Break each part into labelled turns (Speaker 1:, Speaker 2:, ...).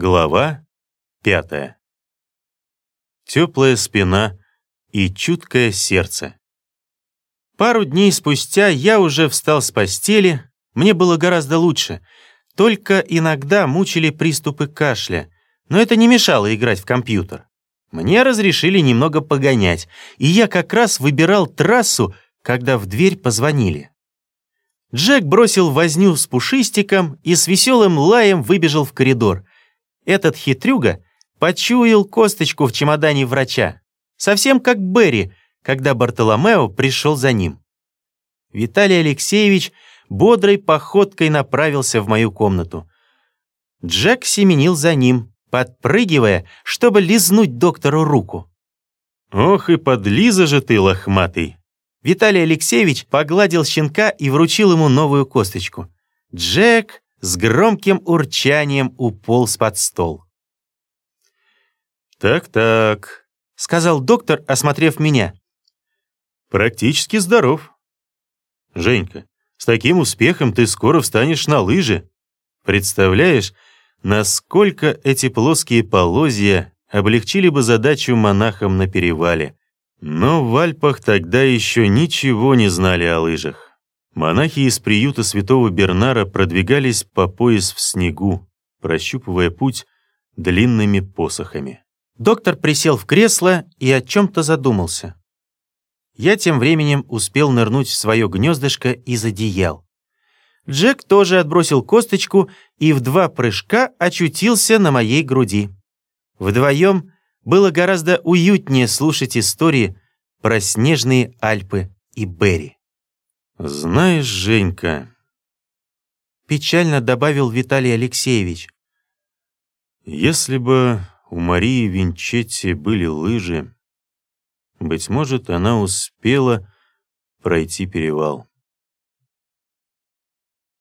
Speaker 1: Глава пятая. Теплая спина и чуткое сердце. Пару дней спустя я уже встал с постели, мне было гораздо лучше, только иногда мучили приступы кашля, но это не мешало играть в компьютер. Мне разрешили немного погонять, и я как раз выбирал трассу, когда в дверь позвонили. Джек бросил возню с пушистиком и с веселым лаем выбежал в коридор. Этот хитрюга почуял косточку в чемодане врача. Совсем как Берри, когда Бартоломео пришел за ним. Виталий Алексеевич бодрой походкой направился в мою комнату. Джек семенил за ним, подпрыгивая, чтобы лизнуть доктору руку.
Speaker 2: «Ох и подлиза же ты, лохматый!»
Speaker 1: Виталий Алексеевич погладил щенка и вручил ему новую косточку. Джек с громким урчанием уполз под стол.
Speaker 2: «Так-так», —
Speaker 1: сказал доктор, осмотрев меня.
Speaker 2: «Практически здоров. Женька, с таким успехом ты скоро встанешь на лыжи. Представляешь, насколько эти плоские полозья облегчили бы задачу монахам на перевале. Но в Альпах тогда еще ничего не знали о лыжах. Монахи из приюта святого Бернара продвигались по пояс в снегу, прощупывая путь длинными посохами.
Speaker 1: Доктор присел в кресло и о чем-то задумался. Я тем временем успел нырнуть в свое гнездышко из одеял. Джек тоже отбросил косточку и в два прыжка очутился на моей груди. Вдвоем было гораздо уютнее слушать истории про снежные Альпы и Берри.
Speaker 2: «Знаешь, Женька...»
Speaker 1: Печально добавил Виталий Алексеевич.
Speaker 2: «Если бы у Марии Винчетти были лыжи, быть может, она успела пройти перевал.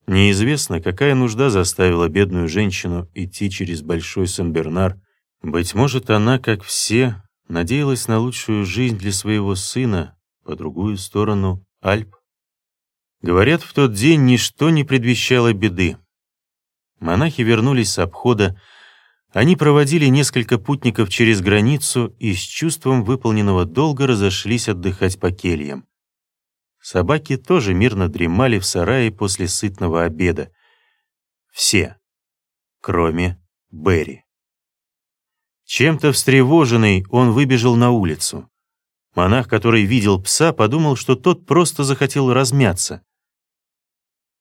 Speaker 2: Неизвестно, какая нужда заставила бедную женщину идти через Большой Сен-Бернар. Быть может, она, как все, надеялась на лучшую жизнь для своего сына по другую сторону Альп. Говорят, в тот день ничто не предвещало беды. Монахи вернулись с обхода, они проводили несколько путников через границу и с чувством выполненного долга разошлись отдыхать по кельям. Собаки тоже мирно дремали в сарае после сытного обеда. Все, кроме Берри. Чем-то встревоженный он выбежал на улицу. Монах, который видел пса, подумал, что тот просто захотел размяться.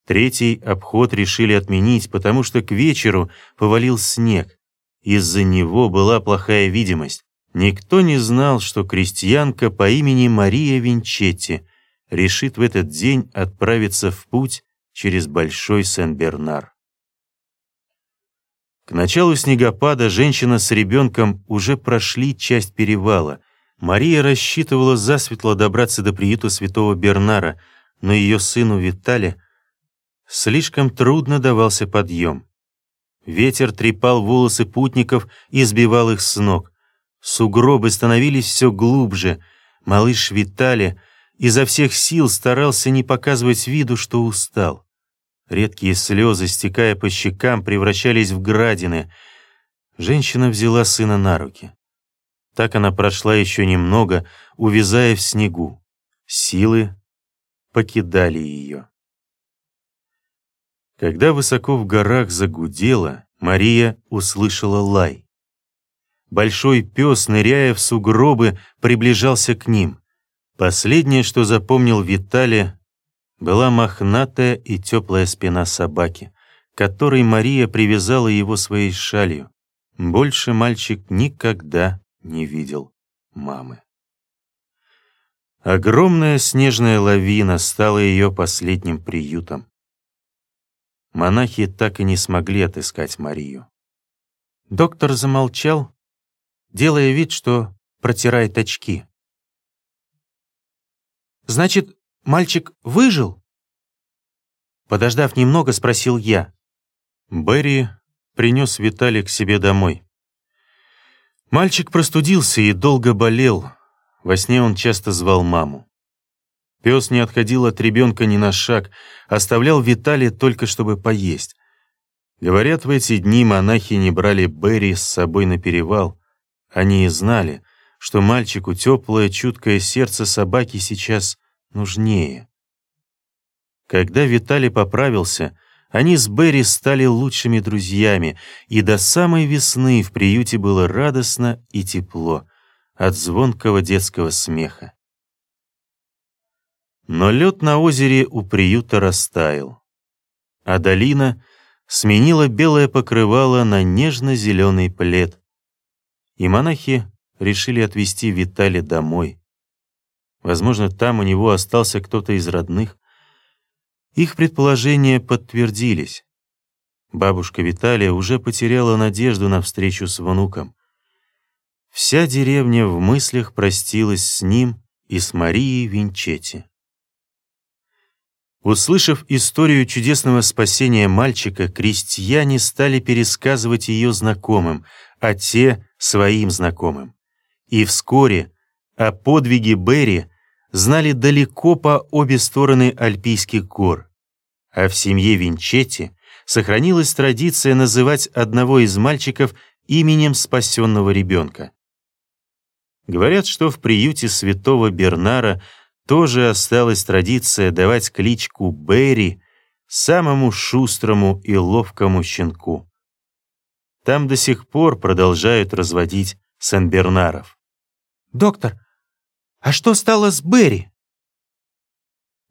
Speaker 2: Третий обход решили отменить, потому что к вечеру повалил снег. Из-за него была плохая видимость. Никто не знал, что крестьянка по имени Мария Винчетти решит в этот день отправиться в путь через Большой Сен-Бернар. К началу снегопада женщина с ребенком уже прошли часть перевала. Мария рассчитывала засветло добраться до приюта святого Бернара, но ее сыну Витале Слишком трудно давался подъем. Ветер трепал волосы путников и сбивал их с ног. Сугробы становились все глубже. Малыш Витали изо всех сил старался не показывать виду, что устал. Редкие слезы, стекая по щекам, превращались в градины. Женщина взяла сына на руки. Так она прошла еще немного, увязая в снегу. Силы покидали ее. Когда высоко в горах загудело, Мария услышала лай. Большой пес, ныряя в сугробы, приближался к ним. Последнее, что запомнил Виталий, была мохнатая и теплая спина собаки, которой Мария привязала его своей шалью. Больше мальчик никогда не видел мамы. Огромная снежная лавина стала ее последним приютом монахи так и не смогли отыскать Марию. Доктор замолчал, делая вид, что протирает очки. «Значит, мальчик выжил?» Подождав немного, спросил я. Берри принес Виталий к себе домой. Мальчик простудился и долго болел. Во сне он часто звал маму. Пес не отходил от ребенка ни на шаг, оставлял Виталия только чтобы поесть.
Speaker 1: Говорят, в эти дни монахи не брали Берри с собой на перевал. Они и знали, что мальчику теплое, чуткое сердце собаки сейчас нужнее. Когда Виталий поправился, они с Берри стали лучшими друзьями, и до самой весны в приюте было радостно и тепло от звонкого детского смеха. Но лед на озере у приюта растаял, а долина сменила белое покрывало на нежно-зеленый плед, и монахи решили отвезти Витали домой. Возможно, там у него остался кто-то из родных. Их предположения подтвердились. Бабушка Виталия уже потеряла надежду на встречу с внуком. Вся деревня в мыслях простилась с ним и с Марией Винчетти. Услышав историю чудесного спасения мальчика, крестьяне стали пересказывать ее знакомым, а те — своим знакомым. И вскоре о подвиге Берри знали далеко по обе стороны Альпийских гор. А в семье Винчетти сохранилась традиция называть одного из мальчиков именем спасенного ребенка. Говорят, что в приюте святого Бернара тоже осталась традиция давать кличку Берри самому шустрому и ловкому щенку. Там до сих пор продолжают разводить Сен-Бернаров.
Speaker 3: «Доктор, а что стало с Берри?»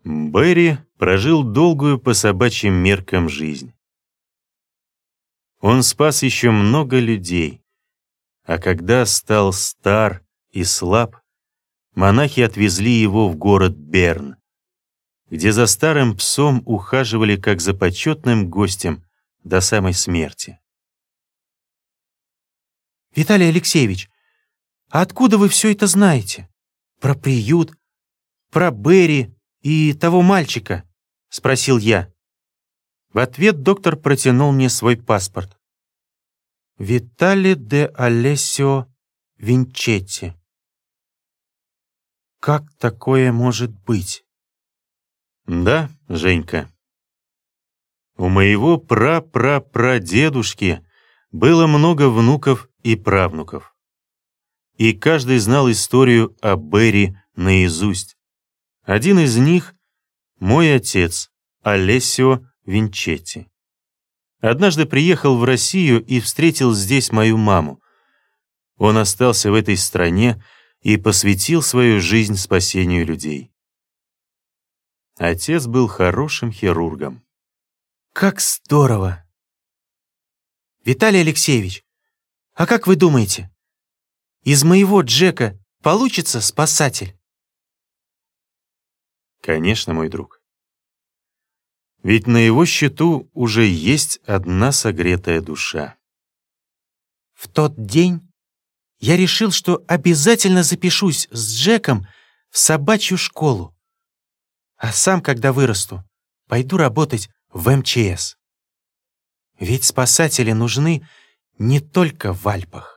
Speaker 1: Берри прожил долгую по собачьим меркам жизнь. Он спас еще много людей, а когда стал стар и слаб, монахи отвезли его в город Берн, где за старым псом ухаживали как за почетным гостем до самой смерти.
Speaker 3: «Виталий Алексеевич, а откуда вы все это знаете? Про приют, про Берри и того мальчика?» — спросил я. В ответ доктор протянул мне свой паспорт. «Витали де Алессио Винчетти». «Как такое может быть?»
Speaker 1: «Да, Женька. У моего пра-пра-прадедушки было много внуков и правнуков и каждый знал историю о Берри наизусть. Один из них — мой отец, Алессио Винчетти. Однажды приехал в Россию и встретил здесь мою маму. Он остался в этой стране и посвятил свою жизнь спасению людей. Отец был хорошим хирургом.
Speaker 3: «Как здорово!» «Виталий Алексеевич, а как вы думаете, из моего Джека получится спасатель?»
Speaker 1: «Конечно, мой друг. Ведь на его счету уже есть одна согретая душа».
Speaker 3: В тот день я решил, что обязательно запишусь с Джеком в собачью школу. А сам, когда вырасту, пойду работать в МЧС. Ведь спасатели нужны не только в Альпах.